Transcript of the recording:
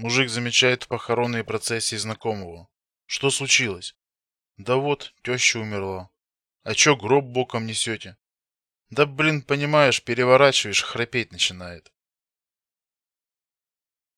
Мужик замечает в похоронной процессии знакомого. Что случилось? Да вот, теща умерла. А чё гроб боком несете? Да блин, понимаешь, переворачиваешь, храпеть начинает.